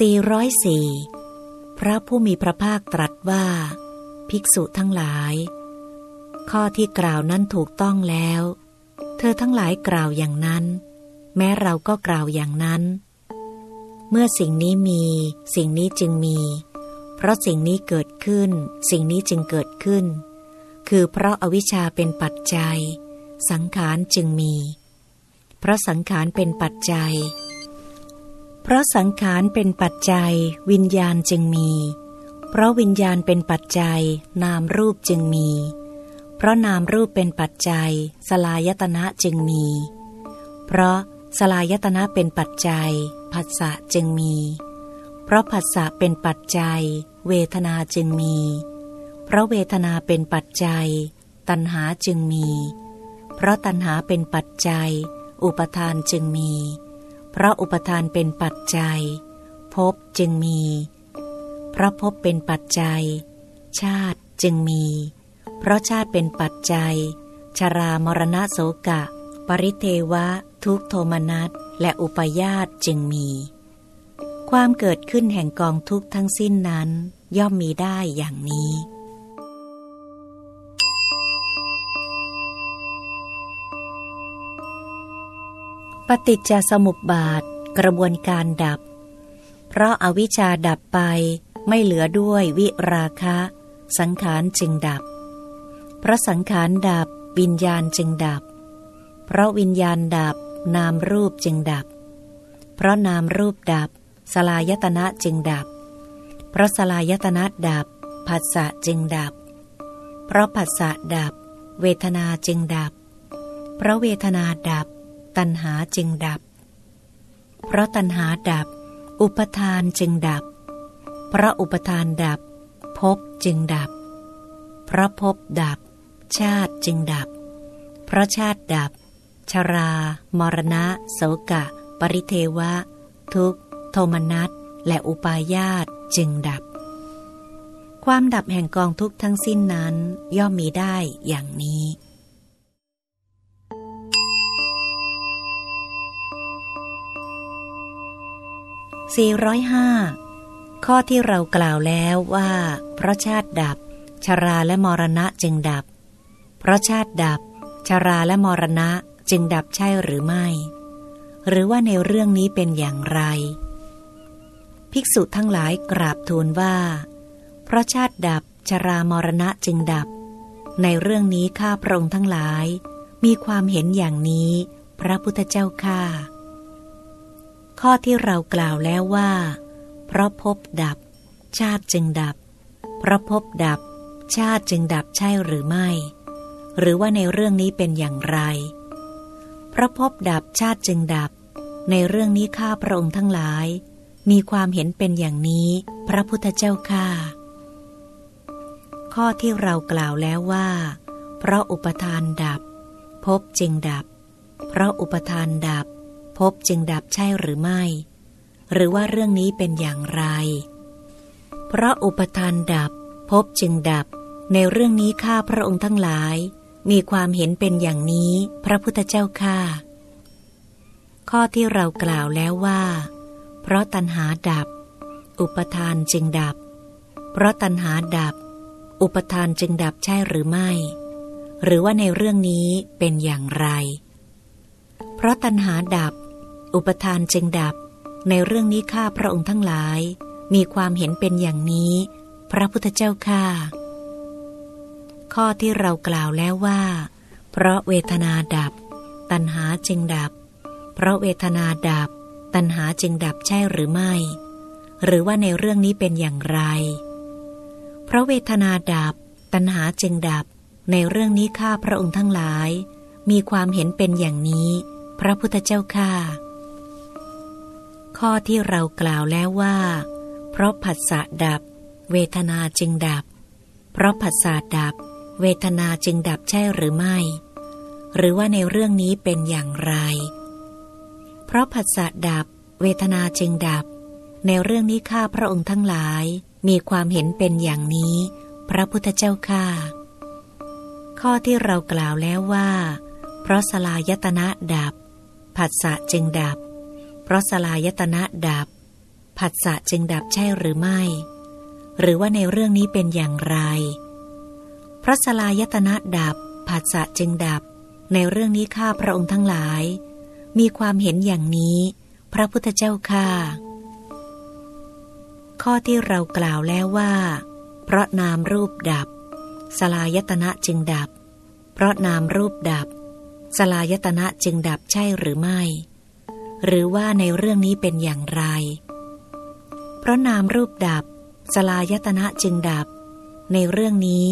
404 พระผู้มีพระภาคตรัสว่า ภิกษุทั้งหลาย ข้อที่กล่าวนั้นถูกต้องแล้ว เธอทั้งหลายกล่าวอย่างนั้น แม้เราก็กล่าวอย่างนั้น เมื่อสิ่งนี้มี สิ่งนี้จึงมี เพราะสิ่งนี้เกิดขึ้น สิ่งนี้จึงเกิดขึ้น คือเพราะอาวิชชาเป็นปัจจัย สังขารจึงมี เพราะสังขารเป็นปัจจัย ราะสังขารเป็นปัจจัย วิญญาณจึงมี เพราะวิญญาณเป็นปัจจัย นามรูปจึงมี เพราะนามรูปเป็นปัจจัย สลายตนะจึงมี เพราะสลายตนะเป็นปัจจัยผัสสะจึงมี เพราะผัสสะเป็นปัจจัย เวทนาจึงมี เพราะเวทนาเป็นปัจจัย ตัณหาจึงมี เพราะตัณหาเป็นปัจจัย อุปทานจึงมี เพราะอุปทานเป็นปัจจัยภพจึงมี เพราะภพเป็นปัจจัย ชาติจึงมี เพราะชาติเป็นปัจจัย ชรามรณะโสกะ ปริเทวะ ทุกโทมนัสและอุปยาตจึงมี ความเกิดขึ้นแห่งกองทุกทั้งสิ้นนั้น ย่อมมีได้อย่างนี้ ปฏิจจสมุปบาท กระบวนการดับ เพราะอาวิชชาดับไปไม่เหลือด้วยวิราคะ สังขารจึงดับ เพราะสังขารดับวิญญาณจึงดับ เพราะวิญญาณดับนามรูปจึงดับ เพราะนามรูปดับ สลายตนะจึงดับ เพราะสลายตนะดับผัสสะจึงดับ เพราะผัสสะดับ เวทนาจึงดับ เพราะเวทนาดับ ตัณหาจึงดับ เพราะตัณหาดับ อุปทานจึงดับ เพราะอุปทานดับภพจึงดับ เพราะภพดับ ชาติจึงดับ เพราะชาติดับ ชรา มรณะ โสกะ ปริเทวะ ทุกโทมนัสและอุปาญาตจึงดับ ความดับแห่งกองทุกทั้งสิ้นนั้นย่อมมีได้อย่างนี้ 405 ข้อที่เรากล่าวแล้วว่า เพราะชาติดับชาราและมรณะจึงดับ เพราะชาติดับชาราและมรณะจึงดับใช่หรือไม่ หรือว่าในเรื่องนี้เป็นอย่างไร ภิกษุทั้งหลายกราบทูลว่า เพราะชาติดับชารามรณะจึงดับ ในเรื่องนี้ข้าพระองค์ทั้งหลาย มีความเห็นอย่างนี้ พระพุทธเจ้าข้า ข้อที่เรากล่าวแล้วว่า เพราะพบดับ ชาติจึงดับ เพราะพบดับ ชาติจึงดับใช่หรือไม่ หรือว่าในเรื่องนี้เป็นอย่างไร เพราะพบดับชาติจึงดับ ในเรื่องนี้ข้าพระองค์ทั้งหลาย มีความเห็นเป็นอย่างนี้ พระพุทธเจ้าข้าข้อที่เรากล่าวแล้วว่า เพราะอุปทานดับ พบจึงดับ เพราะอุปทานดับ ภพจึงดับใช่หรือไม่ หรือว่าเรื่องนี้เป็นอย่างไร เพราะอุปทานดับภพจึงดับ ในเรื่องนี้ข้าพระองค์ทั้งหลาย มีความเห็นเป็นอย่างนี้ พระพุทธเจ้าข้าข้อที่เรากล่าวแล้วว่า เพราะตัณหาดับ อุปทานจึงดับ เพราะตัณหาดับ อุปทานจึงดับใช่หรือไม่ หรือว่าในเรื่องนี้เป็นอย่างไร เพราะตัณหาดับ อุปทานจึงดับ ในเรื่องนี้ข้าพระองค์ทั้งหลาย มีความเห็นเป็นอย่างนี้ พระพุทธเจ้าข้าข้อที่เรากล่าวแล้วว่า เพราะเวทนาดับ ตัณหาจึงดับ เพราะเวทนาดับ ตัณหาจึงดับใช่หรือไม่ หรือว่าในเรื่องนี้เป็นอย่างไร เพราะเวทนาดับ ตัณหาจึงดับ ในเรื่องนี้ข้าพระองค์ทั้งหลาย มีความเห็นเป็นอย่างนี้ พระพุทธเจ้าข้า ข้อที่เรากล่าวแล้วว่า เพราะผัสสะดับ เวทนาจึงดับ เพราะผัสสะดับ เวทนาจึงดับใช่หรือไม่ หรือว่าในเรื่องนี้เป็นอย่างไร เพราะผัสสะดับ เวทนาจึงดับ ในเรื่องนี้ข้าพระองค์ทั้งหลายมีความเห็นเป็นอย่างนี้ พระพุทธเจ้าข้าข้อที่เรากล่าวแล้วว่า เพราะสลายตนะดับ ผัสสะจึงดับเราะสลายตนะดับ ผัสสะจึงดับใช่หรือไม่ หรือว่าในเรื่องนี้เป็นอย่างไรเพราะสลายตนะดับ ผัสสะจึงดับ ในเรื่องนี้ข้าพระองค์ทั้งหลาย มีความเห็นอย่างนี้ พระพุทธเจ้าข้าข้อที่เรากล่าวแล้วว่า เพราะนามรูปดับ สลายตนะจึงดับ เพราะนามรูปดับ สลายตนะจึงดับใช่หรือไม่ หรือว่าในเรื่องนี้เป็นอย่างไร เพราะนามรูปดับ สลายตนะจึงดับ ในเรื่องนี้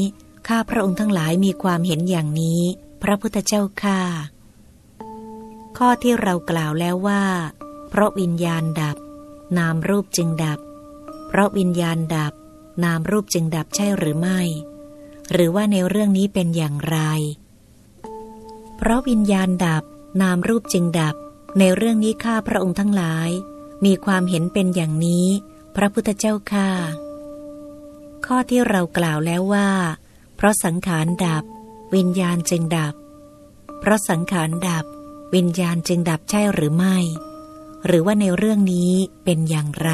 ข้าพระองค์ทั้งหลายมีความเห็นอย่างนี้ พระพุทธเจ้าข้าข้อที่เรากล่าวแล้วว่า เพราะวิญญาณดับ นามรูปจึงดับ เพราะวิญญาณดับ นามรูปจึงดับใช่หรือไม่ หรือว่าในเรื่องนี้เป็นอย่างไร เพราะวิญญาณดับ นามรูปจึงดับ ในเรื่องนี้ข้าพระองค์ทั้งหลาย มีความเห็นเป็นอย่างนี้ พระพุทธเจ้าข้าข้อที่เรากล่าวแล้วว่า เพราะสังขารดับ วิญญาณจึงดับ เพราะสังขารดับ วิญญาณจึงดับใช่หรือไม่ หรือว่าในเรื่องนี้เป็นอย่างไร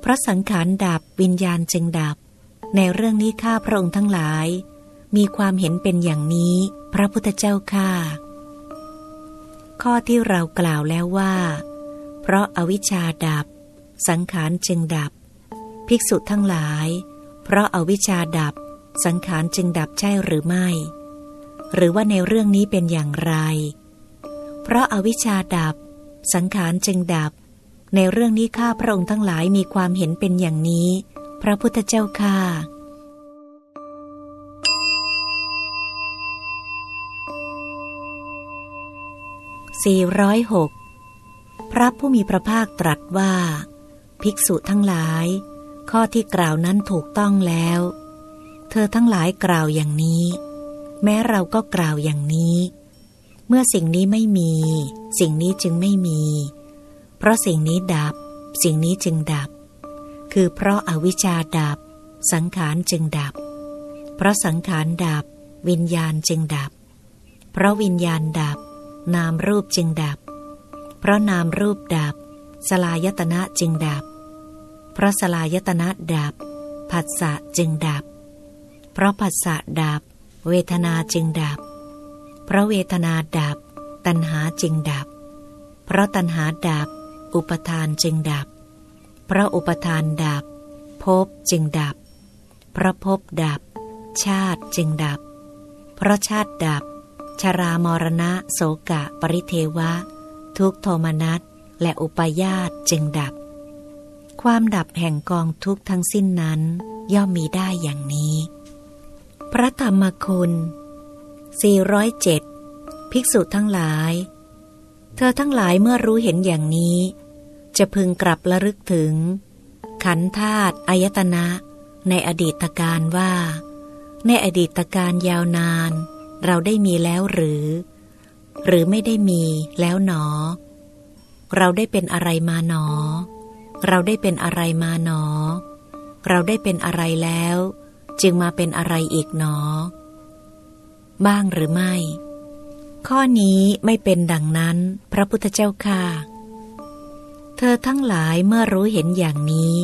เพราะสังขารดับวิญญาณจึงดับ ในเรื่องนี้ข้าพระองค์ทั้งหลาย มีความเห็นเป็นอย่างนี้ พระพุทธเจ้าข้า ข้อที่เรากล่าวแล้วว่า เพราะอาวิชชาดับ สังขารจึงดับ ภิกษุทั้งหลาย เพราะอาวิชชาดับ สังขารจึงดับใช่หรือไม่ หรือว่าในเรื่องนี้เป็นอย่างไร เพราะอาวิชชาดับ สังขารจึงดับ ในเรื่องนี้ข้าพระองค์ทั้งหลายมีความเห็นเป็นอย่างนี้ พระพุทธเจ้าข้า สี่ร้อยหกพระผู้มีพระภาคตรัสว่า ภิกษุทั้งหลาย ข้อที่กล่าวนั้นถูกต้องแล้ว เธอทั้งหลายกล่าวอย่างนี้ แม้เราก็กล่าวอย่างนี้ เมื่อสิ่งนี้ไม่มี สิ่งนี้จึงไม่มี เพราะสิ่งนี้ดับ สิ่งนี้จึงดับ คือเพราะอาวิชชาดับ สังขารจึงดับ เพราะสังขารดับ วิญญาณจึงดับ เพราะวิญญาณดับ นามรูปจึงดับ เพราะนามรูปดับ สลายตนะจึงดับ เพราะสลายตนะดับ ผัสสะจึงดับ เพราะผัสสะดับ เวทนาจึงดับ เพราะเวทนาดับ ตัณหาจึงดับ เพราะตัณหาดับ อุปทานจึงดับ เพราะอุปทานดับ ภพจึงดับ เพราะภพดับ ชาติจึงดับ เพราะชาติดับ ชรามรณะ โสกะ ปริเทวะ ทุกโทมนัสและอุปยาตจึงดับ ความดับแห่งกองทุกทั้งสิ้นนั้นย่อมมีได้อย่างนี้ พระธรรมคุณ 407 ภิกษุทั้งหลาย เธอทั้งหลายเมื่อรู้เห็นอย่างนี้ จะพึงกลับระลึกถึง ขันธาตุอายตนะ ในอดีตการว่า ในอดีตการยาวนาน เราได้มีแล้วหรือ หรือไม่ได้มีแล้วหนอ เราได้เป็นอะไรมาหนอ เราได้เป็นอะไรมาหนอ เราได้เป็นอะไรแล้ว จึงมาเป็นอะไรอีกหนอ บ้างหรือไม่ ข้อนี้ไม่เป็นดังนั้น พระพุทธเจ้าค่ะ เธอทั้งหลายเมื่อรู้เห็นอย่างนี้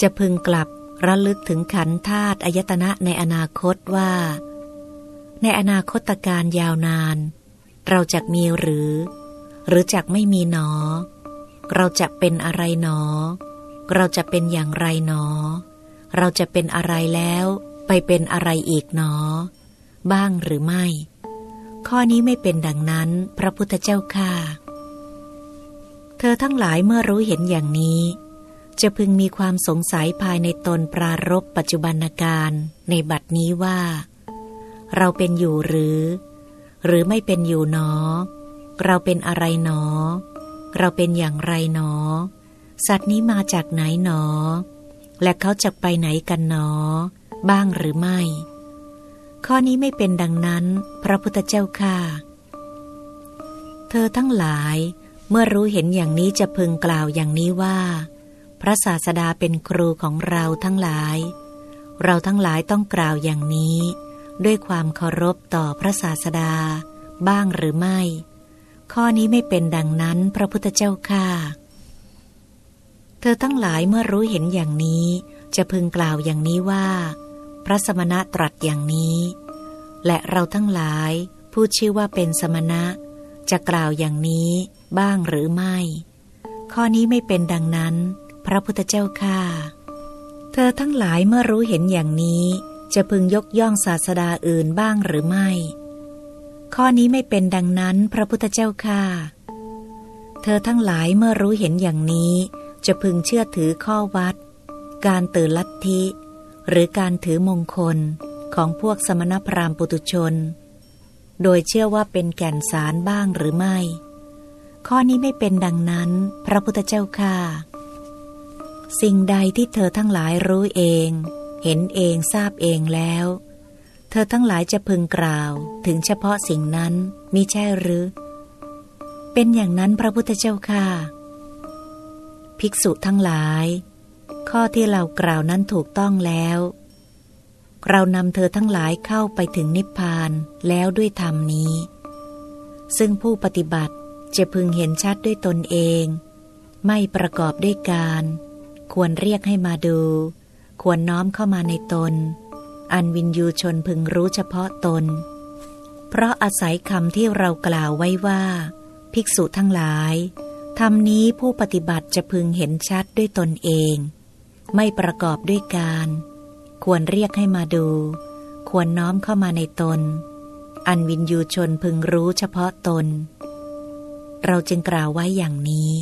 จะพึงกลับระลึกถึงขันธาตุอายตนะในอนาคตว่า ในอนาคตการยาวนาน เราจะมีหรือ หรือจะไม่มีหนอ เราจะเป็นอะไรหนอ เราจะเป็นอย่างไรหนอ เราจะเป็นอะไรแล้วไปเป็นอะไรอีกหนอ บ้างหรือไม่ ข้อนี้ไม่เป็นดังนั้น พระพุทธเจ้าค่าเธอทั้งหลายเมื่อรู้เห็นอย่างนี้ จะพึงมีความสงสัยภายในตนปรารบปัจจุบันการในบัดนี้ว่า เราเป็นอยู่หรือ หรือไม่เป็นอยู่หนอ เราเป็นอะไรหนอ เราเป็นอย่างไรหนอ สัตว์นี้มาจากไหนหนอ และเขาจะไปไหนกันหนอ บ้างหรือไม่ ข้อนี้ไม่เป็นดังนั้น พระพุทธเจ้าค่ะ เธอทั้งหลายเมื่อรู้เห็นอย่างนี้จะพึงกล่าวอย่างนี้ว่า พระศาสดาเป็นครูของเราทั้งหลาย เราทั้งหลายต้องกล่าวอย่างนี้ ด้วยความเคารพต่อพระศาสดา บ้างหรือไม่ ข้อนี้ไม่เป็นดังนั้นพระพุทธเจ้าค่ะเธอทั้งหลายเมื่อรู้เห็นอย่างนี้ จะพึงกล่าวอย่างนี้ว่า พระสมณะตรัสอย่างนี้ และเราทั้งหลายผู้ชื่อว่าเป็นสมณะ จะกล่าวอย่างนี้บ้างหรือไม่ ข้อนี้ไม่เป็นดังนั้น พระพุทธเจ้าค่าเธอทั้งหลายเมื่อรู้เห็นอย่างนี้ จะพึงยกย่องศาสดาอื่นบ้างหรือไม่ ข้อนี้ไม่เป็นดังนั้นพระพุทธเจ้าค่าเธอทั้งหลายเมื่อรู้เห็นอย่างนี้ จะพึงเชื่อถือข้อวัด การตื่นลัทธิ หรือการถือมงคลของพวกสมณพราหมณ์ปุตุชน โดยเชื่อว่าเป็นแก่นสารบ้างหรือไม่ ข้อนี้ไม่เป็นดังนั้น พระพุทธเจ้าค่าสิ่งใดที่เธอทั้งหลายรู้เอง เห็นเองทราบเองแล้ว เธอทั้งหลายจะพึงกล่าวถึงเฉพาะสิ่งนั้นมิใช่หรือ เป็นอย่างนั้นพระพุทธเจ้าค่ะ ภิกษุทั้งหลาย ข้อที่เรากล่าวนั้นถูกต้องแล้ว เรานำเธอทั้งหลายเข้าไปถึงนิพพานแล้วด้วยธรรมนี้ ซึ่งผู้ปฏิบัติจะพึงเห็นชัดด้วยตนเอง ไม่ประกอบด้วยการ ควรเรียกให้มาดู ควรน้อมเข้ามาในตน อันวินยูชนพึงรู้เฉพาะตน เพราะอาศัยคำที่เรากล่าวไว้ว่า ภิกษุทั้งหลายธรรมนี้ผู้ปฏิบัติจะพึงเห็นชัดด้วยตนเอง ไม่ประกอบด้วยการ ควรเรียกให้มาดู ควรน้อมเข้ามาในตน อันวินยูชนพึงรู้เฉพาะตน เราจึงกล่าวไว้อย่างนี้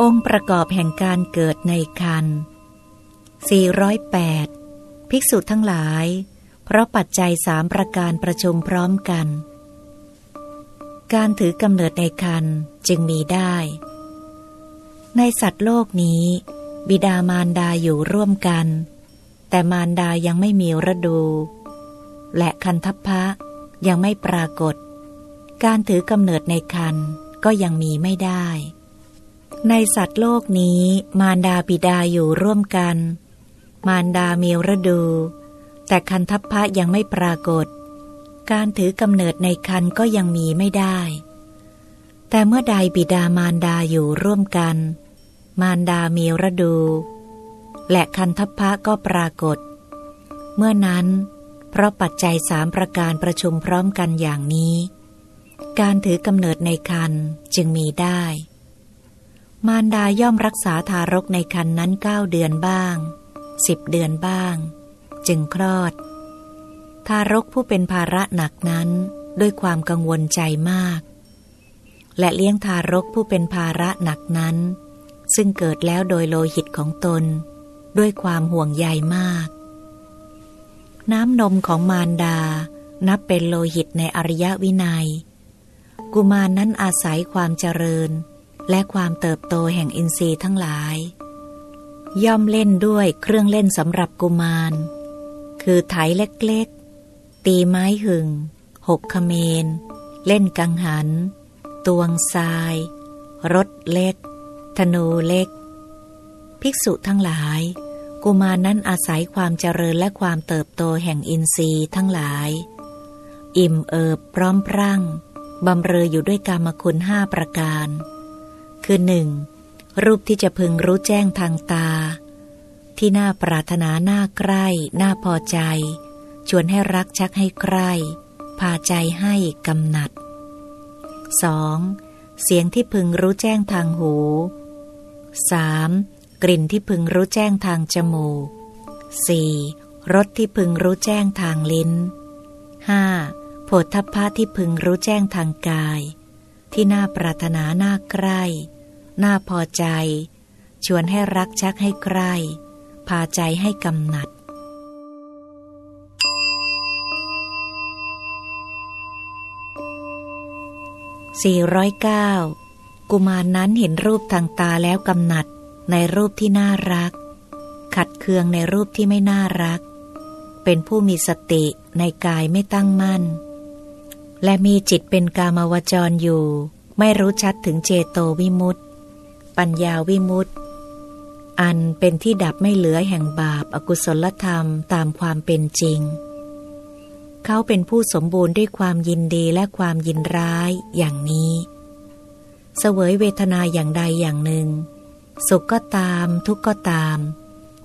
องค์ประกอบแห่งการเกิดในคัน408 ภิกษุทั้งหลาย เพราะปัจจัยสามประการประชุมพร้อมกัน การถือกำเนิดในคันจึงมีได้ ในสัตว์โลกนี้ บิดามารดาอยู่ร่วมกัน แต่มารดายังไม่มีระดู และคันทัพพะยังไม่ปรากฏ การถือกำเนิดในคันก็ยังมีไม่ได้ ในสัตว์โลกนี้ มารดาบิดาอยู่ร่วมกัน มารดามีระดู แต่คันทัพพะยังไม่ปรากฏ การถือกำเนิดในคันก็ยังมีไม่ได้ แต่เมื่อใดบิดามารดาอยู่ร่วมกัน มารดามีระดู และคันทัพพะก็ปรากฏ เมื่อนั้น เพราะปัจจัยสามประการประชุมพร้อมกันอย่างนี้ การถือกำเนิดในคันจึงมีได้ มารดาย่อมรักษาทารกในคันนั้นเก้าเดือนบ้างสิบเดือนบ้าง จึงคลอด ทารกผู้เป็นภาระหนักนั้นด้วยความกังวลใจมาก และเลี้ยงทารกผู้เป็นภาระหนักนั้น ซึ่งเกิดแล้วโดยโลหิตของตน ด้วยความห่วงใยมาก น้ำนมของมารดานับเป็นโลหิตในอริยวินัย กุมารนนั้นอาศัยความเจริญ และความเติบโตแห่งอินทรีย์ทั้งหลาย ย่อมเล่นด้วยเครื่องเล่นสำหรับกุมาร คือไถเล็กๆ ตีไม้หึง หกขเมน เล่นกังหัน ตวงทราย รถเล็ก ธนูเล็ก ภิกษุทั้งหลาย กุมารนั้นอาศัยความเจริญและความเติบโตแห่งอินทรีย์ทั้งหลาย อิ่มเอิบพร้อมพรั่งบำเรออยู่ด้วยกรรมคุณห้าประการ คือหนึ่งรูปที่จะพึงรู้แจ้งทางตา ที่น่าปรารถนาน่าใกล้น่าพอใจ ชวนให้รักชักให้ใกล้พาใจให้กำหนัด 2. เสียงที่พึงรู้แจ้งทางหู 3. กลิ่นที่พึงรู้แจ้งทางจมูก 4. รสที่พึงรู้แจ้งทางลิ้น 5. โผฏฐัพพะที่พึงรู้แจ้งทางกาย ที่น่าปรารถนาน่าใกล้ น่าพอใจ ชวนให้รักชักให้ใกล้พาใจให้กำหนัด 409 กุมารนนั้นเห็นรูปทางตาแล้วกำหนัดในรูปที่น่ารัก ขัดเคืองในรูปที่ไม่น่ารัก เป็นผู้มีสติในกายไม่ตั้งมั่น และมีจิตเป็นกามวจรอยู่ ไม่รู้ชัดถึงเจโตวิมุตติ ปัญญาวิมุตติ อันเป็นที่ดับไม่เหลือแห่งบาปอากุศลธรรมตามความเป็นจริง เขาเป็นผู้สมบูรณ์ด้วยความยินดีและความยินร้ายอย่างนี้ เสวยเวทนาอย่างใดอย่างหนึ่ง สุขก็ตาม ทุกข์ก็ตาม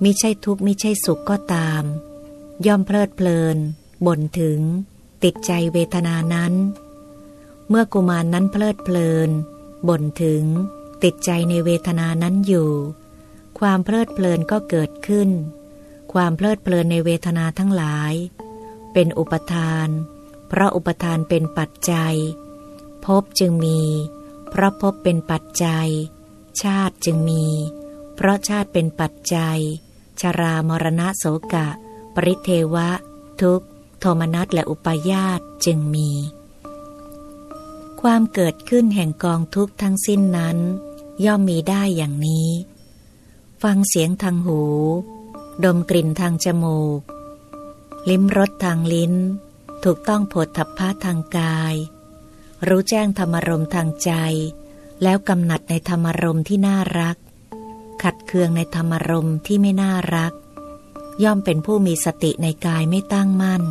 มิใช่ทุกข์มิใช่สุขก็ตาม ย่อมเพลิดเพลินบ่นถึง ติดใจเวทนานั้น เมื่อกุมารนนั้นเพลิดเพลินบ่นถึง ติดใจในเวทนานั้นอยู่ ความเพลิดเพลินก็เกิดขึ้น ความเพลิดเพลินในเวทนาทั้งหลาย เป็นอุปทาน เพราะอุปทานเป็นปัจจัยภพจึงมี เพราะภพเป็นปัจจัย ชาติจึงมี เพราะชาติเป็นปัจจัย ชรามรณะโสกะ ปริเทวะ ทุกโทมนัสและอุปยาตจึงมี ความเกิดขึ้นแห่งกองทุกข์ทั้งสิ้นนั้น ย่อมมีได้อย่างนี้ ฟังเสียงทางหู ดมกลิ่นทางจมูก ลิ้มรสทางลิ้น ถูกต้องผดทัพพะทางกาย รู้แจ้งธรรมรมทางใจ แล้วกำหนัดในธรรมรมที่น่ารัก ขัดเคืองในธรรมรมที่ไม่น่ารัก ย่อมเป็นผู้มีสติในกายไม่ตั้งมั่น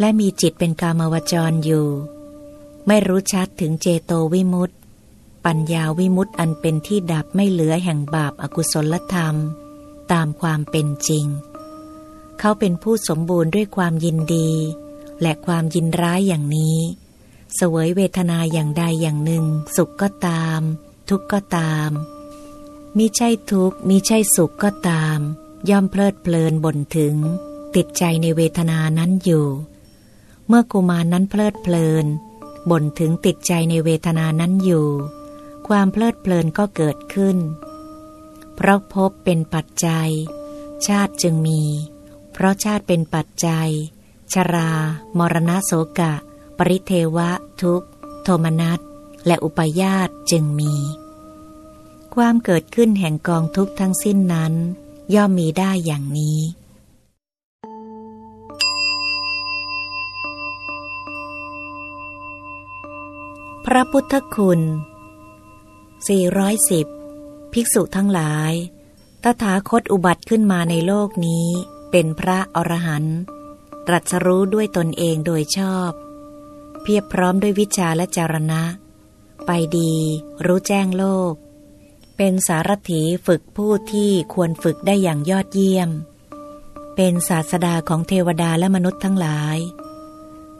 และมีจิตเป็นกามวจรอยู่ ไม่รู้ชัดถึงเจโตวิมุตติ ปัญญาวิมุตติอันเป็นที่ดับไม่เหลือแห่งบาปอากุศลธรรม ตามความเป็นจริง เขาเป็นผู้สมบูรณ์ด้วยความยินดี และความยินร้ายอย่างนี้ เสวยเวทนาอย่างใดอย่างหนึ่ง สุขก็ตาม ทุกข์ก็ตามมิใช่ทุกข์มิใช่สุขก็ตาม ย่อมเพลิดเพลินบ่นถึง ติดใจในเวทนานั้นอยู่ เมื่อกุมารนั้นเพลิดเพลิน บ่นถึงติดใจในเวทนานั้นอยู่ ความเพลิดเพลินก็เกิดขึ้น เพราะพบเป็นปัจจัย ชาติจึงมี เพราะชาติเป็นปัจจัย ชรา มรณะโสกะ ปริเทวะ ทุกขโทมนัส และอุปยาตจึงมี ความเกิดขึ้นแห่งกองทุกข์ทั้งสิ้นนั้น ย่อมมีได้อย่างนี้ พระพุทธคุณ 410 ภิกษุทั้งหลาย ตถาคตอุบัติขึ้นมาในโลกนี้ เป็นพระอรหันต์ตรัสรู้ด้วยตนเองโดยชอบ เพียบพร้อมด้วยวิชาและจารณะ ไปดี รู้แจ้งโลก เป็นสารถีฝึกผู้ที่ควรฝึกได้อย่างยอดเยี่ยม เป็นศาสดาของเทวดาและมนุษย์ทั้งหลาย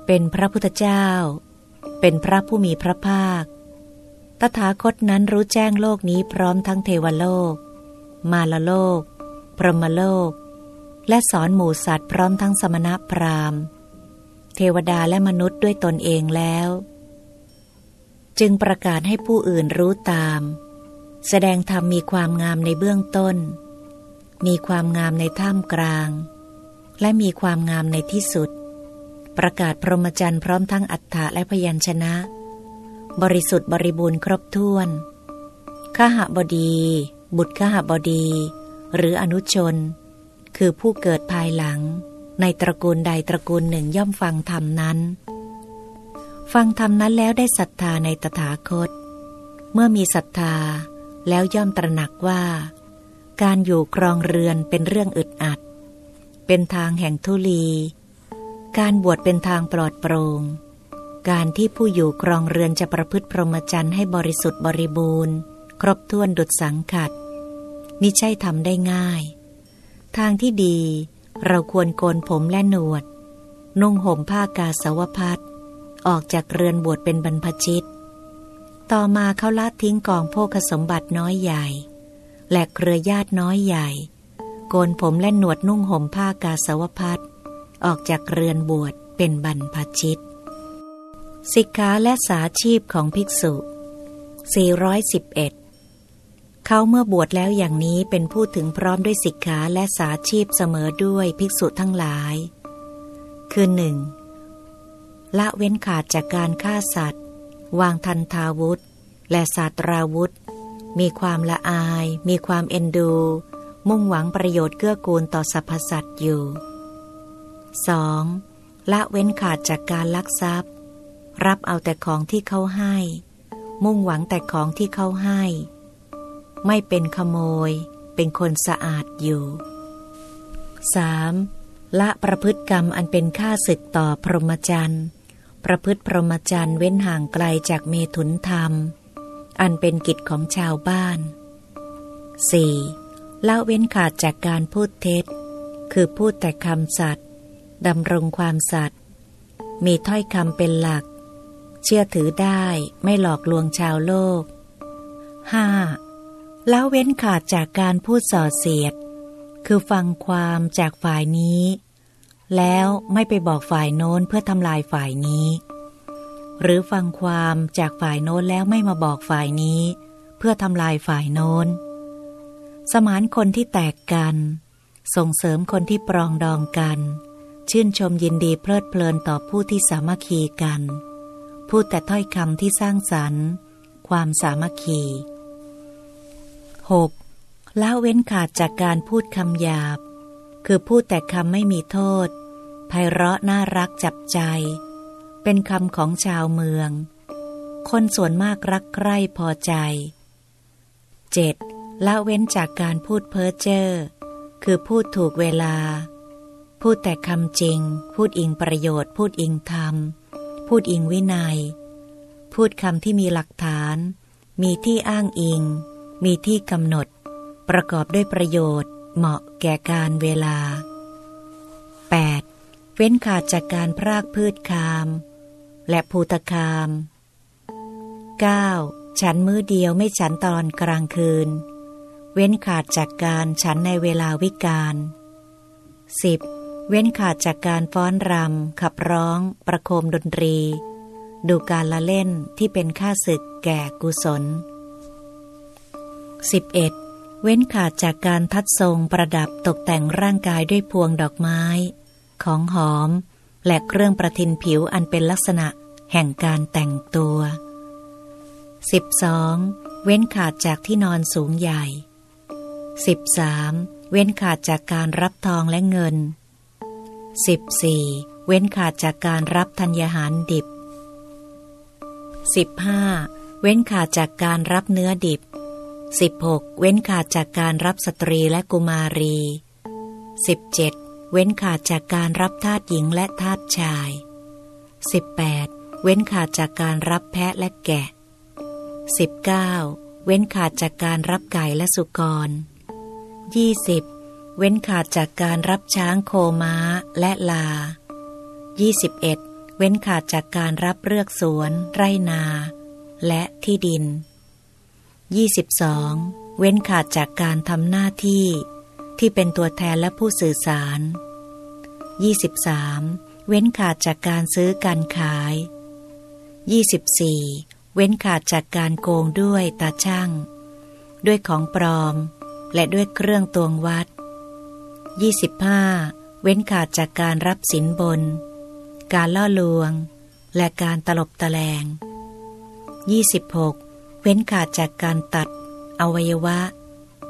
เป็นพระพุทธเจ้า เป็นพระผู้มีพระภาค ตถาคตนั้นรู้แจ้งโลกนี้พร้อมทั้งเทวโลก มาลโลก พรหมโลก และสอนหมู่สัตว์พร้อมทั้งสมณพราหมณ์ เทวดาและมนุษย์ด้วยตนเองแล้ว จึงประกาศให้ผู้อื่นรู้ตาม แสดงธรรมมีความงามในเบื้องต้น มีความงามในท่ามกลาง และมีความงามในที่สุด ประกาศพรหมจรรย์พร้อมทั้งอัฏฐะและพยัญชนะ บริสุทธิ์บริบูรณ์ครบถ้วนขหบดี บุตรขหบดี หรืออนุชน คือผู้เกิดภายหลัง ในตระกูลใดตระกูลหนึ่งย่อมฟังธรรมนั้น ฟังธรรมนั้นแล้วได้ศรัทธาในตถาคต เมื่อมีศรัทธาแล้วย่อมตระหนักว่า การอยู่ครองเรือนเป็นเรื่องอึดอัด เป็นทางแห่งทุลี การบวชเป็นทางปลอดโปรง่ง การที่ผู้อยู่ครองเรือนจะประพฤติพรหมจรรย์ให้บริสุทธิ์บริบูรณ์ ครบถ้วนดุจสังขัดมิใช่ทำได้ง่าย ทางที่ดีเราควรโกนผมและหนวด นุ่งห่มผ้ากาสาวพัดออกจากเรือนบวชเป็นบรรพชิต ต่อมาเขาละทิ้งกองโภคสมบัติน้อยใหญ่ และเครือญาติน้อยใหญ่ โกนผมและหนวดนุ่งห่มผ้ากาสาวพัด ออกจากเรือนบวชเป็นบรรพชิต สิกขาและสาชีพของภิกษุ 411 เขาเมื่อบวชแล้วอย่างนี้เป็นผู้ถึงพร้อมด้วยสิกขาและสาชีพเสมอด้วยภิกษุทั้งหลาย คือหนึ่งละเว้นขาดจากการฆ่าสัตว์ วางทันทาวุธ และศาสตราวุธ มีความละอาย มีความเอ็นดู มุ่งหวังประโยชน์เกื้อกูลต่อสรรพสัตว์อยู่ 2. ละเว้นขาดจากการลักทรัพย์ รับเอาแต่ของที่เขาให้ มุ่งหวังแต่ของที่เขาให้ ไม่เป็นขโมย เป็นคนสะอาดอยู่ 3. ละประพฤติกรรมอันเป็นค่าศึกต่อพรหมจรรย์ ประพฤติพรหมจรรย์เว้นห่างไกลจากเมถุนธรรม อันเป็นกิจของชาวบ้าน 4. ละเว้นขาดจากการพูดเท็จ คือพูดแต่คำสัตย์ ดำรงความสัตย์มีถ้อยคำเป็นหลัก เชื่อถือได้ไม่หลอกลวงชาวโลก 5. ละเว้นขาดจากการพูดส่อเสียด คือฟังความจากฝ่ายนี้ แล้วไม่ไปบอกฝ่ายโน้นเพื่อทำลายฝ่ายนี้ หรือฟังความจากฝ่ายโน้นแล้วไม่มาบอกฝ่ายนี้ เพื่อทำลายฝ่ายโน้น สมานคนที่แตกกัน ส่งเสริมคนที่ปรองดองกัน ชื่นชมยินดีเพลิดเพลินต่อผู้ที่สามัคคีกัน พูดแต่ถ้อยคำที่สร้างสรรค์ ความสามัคคี 6. ละเว้นขาดจากการพูดคำหยาบ คือพูดแต่คำไม่มีโทษไพเราะน่ารักจับใจ เป็นคำของชาวเมือง คนส่วนมากรักใคร่พอใจ 7. ละเว้นจากการพูดเพ้อเจ้อคือพูดถูกเวลา พูดแต่คำจริง พูดอิงประโยชน์ พูดอิงธรรม พูดอิงวินัย พูดคำที่มีหลักฐาน มีที่อ้างอิง มีที่กำหนด ประกอบด้วยประโยชน์ เหมาะแก่การเวลา 8. เว้นขาดจากการพรากพืชคาม และภูตคาม 9. ฉันมื้อเดียวไม่ฉันตอนกลางคืน เว้นขาดจากการฉันในเวลาวิกาล 10. เว้นขาดจากการฟ้อนรำ ขับร้อง ประโคมดนตรี ดูการละเล่นที่เป็นค่าศึกแก่กุศล 11. เว้นขาดจากการทัดทรงประดับตกแต่งร่างกายด้วยพวงดอกไม้ ของหอม และเครื่องประทินผิวอันเป็นลักษณะแห่งการแต่งตัว 12. เว้นขาดจากที่นอนสูงใหญ่ 13. เว้นขาดจากการรับทองและเงิน 14. เว้นขาดจากการรับธัญญาหารดิบ 15. เว้นขาดจากการรับเนื้อดิบ 16. เว้นขาดจากการรับสตรีและกุมารี 17. เว้นขาดจากการรับทาสหญิงและทาสชาย 18. เว้นขาดจากการรับแพะและแกะ 19. เว้นขาดจากการรับไก่และสุกร 20. เว้นขาดจากการรับช้างโคม้าและลา 21. เว้นขาดจากการรับเลือกสวน ไรนา และที่ดิน 22. เว้นขาดจากการทำหน้าที่ ที่เป็นตัวแทนและผู้สื่อสาร 23. เว้นขาดจากการซื้อการขาย 24. เว้นขาดจากการโกงด้วยตาช่าง ด้วยของปลอม และด้วยเครื่องตวงวัด 25. เว้นขาดจากการรับสินบน การล่อลวง และการตลบตะแลง 26. เว้นขาดจากการตัด อวัยวะ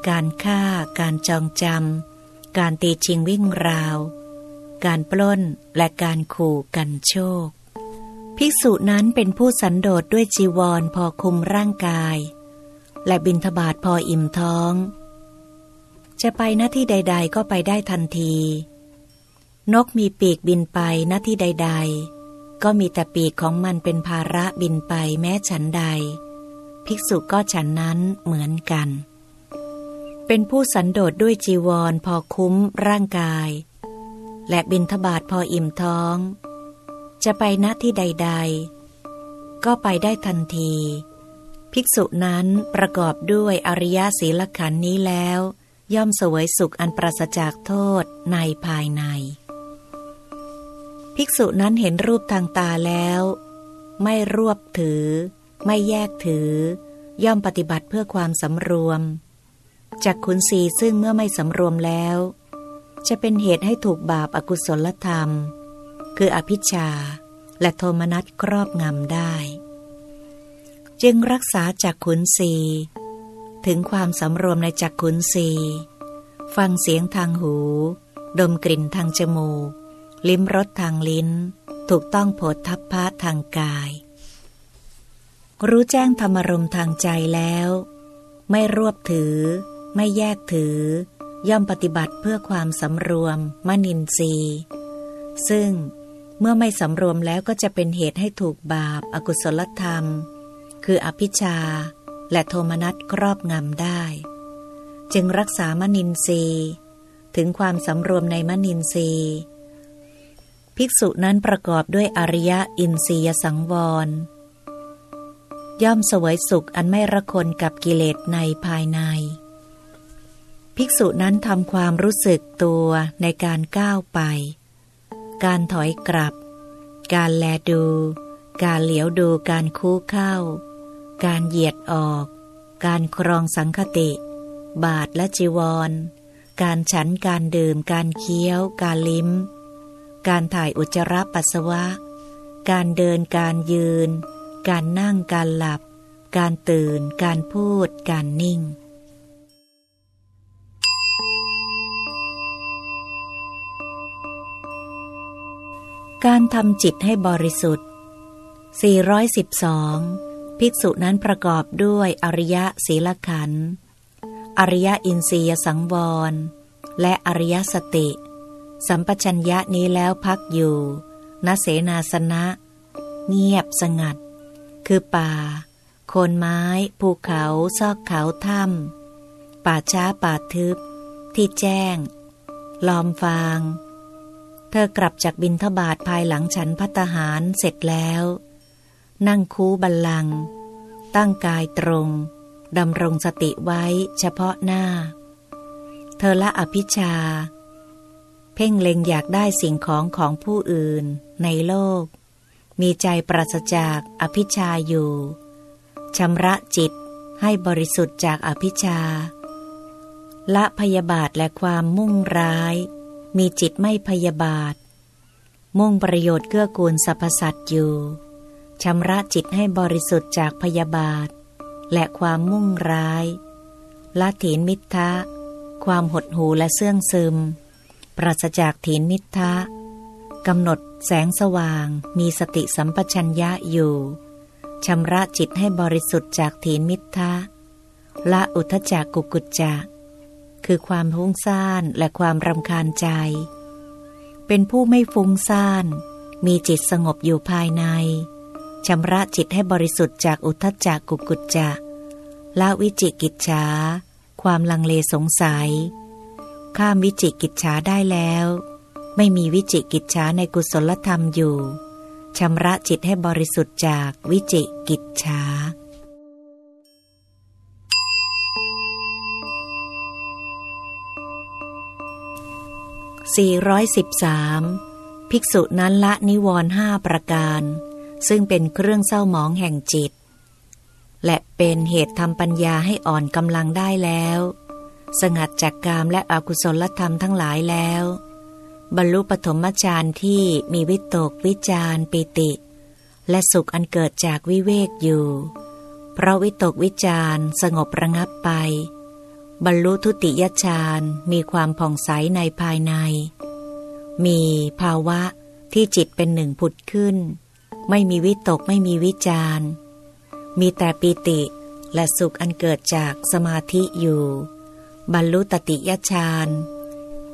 การฆ่า การจองจำ การตีชิงวิ่งราว การปล้นและการขู่กันโชค ภิกษุนั้นเป็นผู้สันโดษด้วยจีวรพอคุมร่างกาย และบินทบาทพออิ่มท้อง จะไปหน้าที่ใด ๆ ก็ไปได้ทันที นกมีปีกบินไปหน้าที่ใด ๆ ก็มีแต่ปีกของมันเป็นภาระบินไปแม้ฉันใด ภิกษุก็ฉันนั้นเหมือนกัน เป็นผู้สันโดษด้วยจีวรพอคุ้มร่างกาย และบินทบาทพออิ่มท้อง จะไปณที่ใด ๆ ก็ไปได้ทันที ภิกษุนั้นประกอบด้วยอริยศีลขันธ์นี้แล้ว ย่อมสวยสุขอันปราศจากโทษในภายใน ภิกษุนั้นเห็นรูปทางตาแล้ว ไม่รวบถือ ไม่แยกถือ ย่อมปฏิบัติเพื่อความสำรวม จากขุนศีซึ่งเมื่อไม่สำรวมแล้ว จะเป็นเหตุให้ถูกบาปอากุศลธรรม คืออภิชาและโทมนัสครอบงำได้ จึงรักษาจากขุนศี ถึงความสำรวมในจักขุนศีฟังเสียงทางหู ดมกลิ่นทางจมูก ลิ้มรสทางลิ้น ถูกต้องโผฏทัพพะทางกาย รู้แจ้งธรรมรมทางใจแล้ว ไม่รวบถือ ไม่แยกถือ ย่อมปฏิบัติเพื่อความสำรวมมนินทรีย์ซึ่งเมื่อไม่สำรวมแล้วก็จะเป็นเหตุให้ถูกบาปอากุศลธรรม คืออภิชา และโทมนัสครอบงำได้ จึงรักษามนินทรีย์ ถึงความสำรวมในมนินทรีย์ ภิกษุนั้นประกอบด้วยอริยอินทรียสังวร ย่อมสวยสุขอันไม่ระคนกับกิเลสในภายใน ภิกษุนั้นทำความรู้สึกตัวในการก้าวไป การถอยกลับ การแลดู การเหลียวดูการคู่เข้า การเหยียดออก การครองสังคติ บาทและจีวร การฉันการดื่ม การเคี้ยว การลิ้ม การถ่ายอุจจาระปัสสาวะ การเดินการยืน การนั่งการหลับ การตื่น การพูด การนิ่งการทำจิตให้บริสุทธิ์ 412 ภิกษุนั้นประกอบด้วยอริยศีลขันธ์อริยอินทรียสังวร และอริยสติ สัมปชัญญะนี้แล้วพักอยู่ณเสนาสนะ เงียบสงัด คือป่า โคนไม้ ภูเขา ซอกเขาถ้ำป่าช้าป่าทึบ ที่แจ้ง ลอมฟาง เธอกลับจากบินทบาทภายหลังฉันพัตหารเสร็จแล้ว นั่งคูบัลลัง ตั้งกายตรงดำรงสติไว้เฉพาะหน้า เธอละอภิชา เพ่งเล็งอยากได้สิ่งของของผู้อื่นในโลก มีใจปราศจากอภิชาอยู่ชำระจิตให้บริสุทธิ์จากอภิชา ละพยาบาทและความมุ่งร้าย มีจิตไม่พยาบาท มุ่งประโยชน์เกื้อกูลสรรพสัตว์อยู่ ชำระจิตให้บริสุทธิ์จากพยาบาท และความมุ่งร้ายละถีนมิทะความหดหูและเสื่องซึม ปราศจากถีนมิทะกำหนดแสงสว่างมีสติสัมปชัญญะอยู่ชำระจิตให้บริสุทธิ์จากถีนมิทะละอุทจักกุกุจจะคือความฟุ้งซ่านและความรำคาญใจ เป็นผู้ไม่ฟุ้งซ่าน มีจิตสงบอยู่ภายใน ชำระจิตให้บริสุทธิ์จากอุทจักกุกุจจะละวิจิกิจฉาความลังเลสงสัย ข้ามวิจิกิจฉาได้แล้ว ไม่มีวิจิกิจฉาในกุศลธรรมอยู่ชำระจิตให้บริสุทธิ์จากวิจิกิจฉา413 ภิกษุนั้นละนิวรห้าประการ ซึ่งเป็นเครื่องเศร้าหมองแห่งจิต และเป็นเหตุทำปัญญาให้อ่อนกำลังได้แล้ว สงัดจากกามและอกุศลธรรมทั้งหลายแล้ว บรรลุปฐมฌานที่มีวิตกวิจารปิติ และสุขอันเกิดจากวิเวกอยู่ เพราะวิตกวิจารสงบระงับไป บรรลุทุติยฌานมีความผ่องใสในภายใน มีภาวะที่จิตเป็นหนึ่งผุดขึ้น ไม่มีวิตกไม่มีวิจารมีแต่ปิติและสุขอันเกิดจากสมาธิอยู่ บรรลุตติยฌาน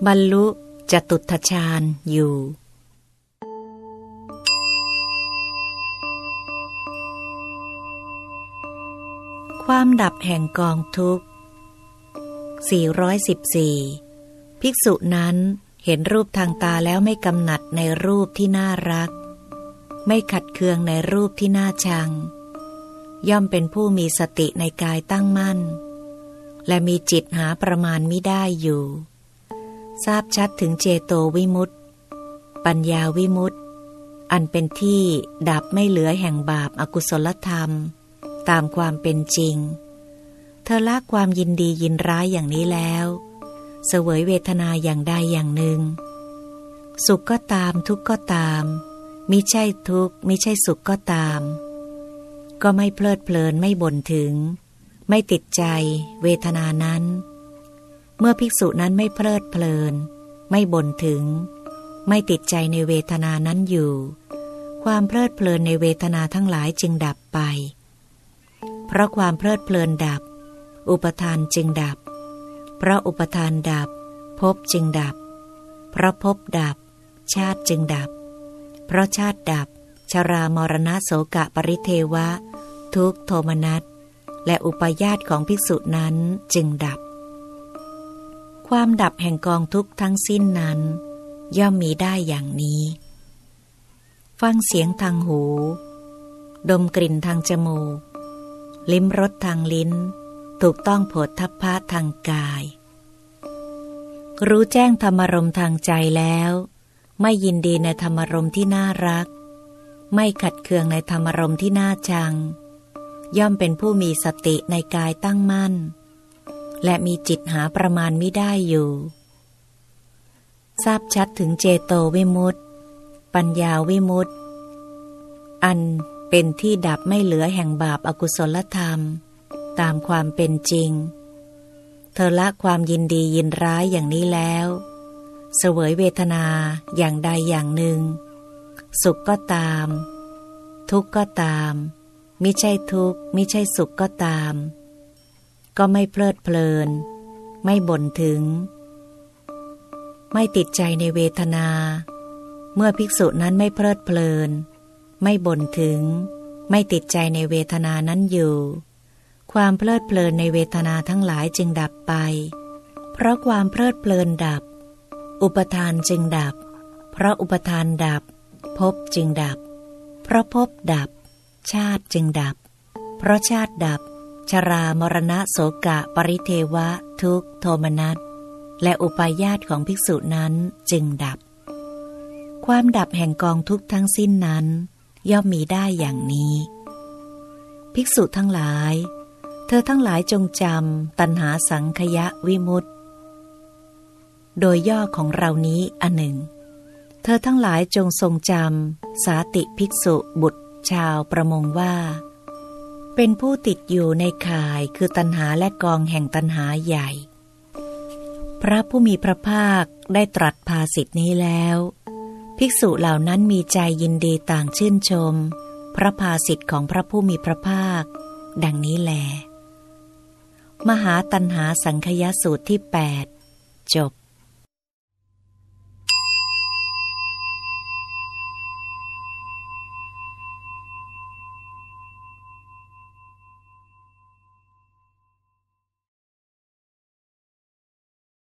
บรรลุจตุตฌานอยู่ความดับแห่งกองทุกข์ 414 ภิกษุนั้นเห็นรูปทางตาแล้วไม่กำหนัดในรูปที่น่ารัก ไม่ขัดเคืองในรูปที่น่าชัง ย่อมเป็นผู้มีสติในกายตั้งมั่น และมีจิตหาประมาณไม่ได้อยู่ ทราบชัดถึงเจโตวิมุตติ ปัญญาวิมุตติ อันเป็นที่ดับไม่เหลือแห่งบาปอากุศลธรรม ตามความเป็นจริง เธอละความยินดียินร้ายอย่างนี้แล้ว เสวยเวทนาอย่างใดอย่างหนึ่ง สุขก็ตามทุกข์ก็ตาม มิใช่ทุกข์มิใช่สุขก็ตาม ก็ไม่เพลิดเพลินไม่บ่นถึง ไม่ติดใจเวทนานั้น เมื่อภิกษุนั้นไม่เพลิดเพลิน ไม่บ่นถึง ไม่ติดใจในเวทนานั้นอยู่ ความเพลิดเพลินในเวทนาทั้งหลายจึงดับไป เพราะความเพลิดเพลินดับ อุปทานจึงดับ เพราะอุปทานดับภพจึงดับ เพราะภพดับ ชาติจึงดับ เพราะชาติดับ ชรามรณะโสกะปริเทวะ ทุกโทมนัสและอุปยาตของภิกษุนั้นจึงดับ ความดับแห่งกองทุกทั้งสิ้นนั้น ย่อมมีได้อย่างนี้ ฟังเสียงทางหู ดมกลิ่นทางจมูก ลิ้มรสทางลิ้น ถูกต้องโผฏฐัพพะทางกาย รู้แจ้งธรรมรมทางใจแล้ว ไม่ยินดีในธรรมรมที่น่ารัก ไม่ขัดเคืองในธรรมรมที่น่าชัง ย่อมเป็นผู้มีสติในกายตั้งมั่น และมีจิตหาประมาณไม่ได้อยู่ ทราบชัดถึงเจโตวิมุตติ ปัญญาวิมุตติ อันเป็นที่ดับไม่เหลือแห่งบาปอากุศลธรรม ตามความเป็นจริง เธอละความยินดียินร้ายอย่างนี้แล้ว เสวยเวทนาอย่างใดอย่างหนึ่ง สุขก็ตาม ทุกข์ก็ตามมิใช่ทุกข์มิใช่สุขก็ตาม ก็ไม่เพลิดเพลิน ไม่บ่นถึง ไม่ติดใจในเวทนา เมื่อภิกษุนั้นไม่เพลิดเพลิน ไม่บ่นถึง ไม่ติดใจในเวทนานั้นอยู่ ความเพลิดเพลินในเวทนาทั้งหลายจึงดับไป เพราะความเพลิดเพลินดับ อุปทานจึงดับ เพราะอุปทานดับ ภพจึงดับ เพราะภพดับ ชาติจึงดับ เพราะชาติดับ ชรามรณะโสกะปริเทวะ ทุกโทมนัสและอุปาญาตของภิกษุนั้นจึงดับ ความดับแห่งกองทุกทั้งสิ้นนั้น ย่อมมีได้อย่างนี้ ภิกษุทั้งหลาย เธอทั้งหลายจงจำตัณหาสังขยะวิมุตติ โดยย่อของเรานี้อันหนึ่ง เธอทั้งหลายจงทรงจำสาติภิกษุบุตรชาวประมงว่า เป็นผู้ติดอยู่ในข่ายคือตัณหาและกองแห่งตัณหาใหญ่ พระผู้มีพระภาคได้ตรัสภาสิทธินี้แล้ว ภิกษุเหล่านั้นมีใจยินดีต่างชื่นชม พระภาสิทธิ์ของพระผู้มีพระภาค ดังนี้แล มหาตัณหาสังคยสูตรที่ 8 จบ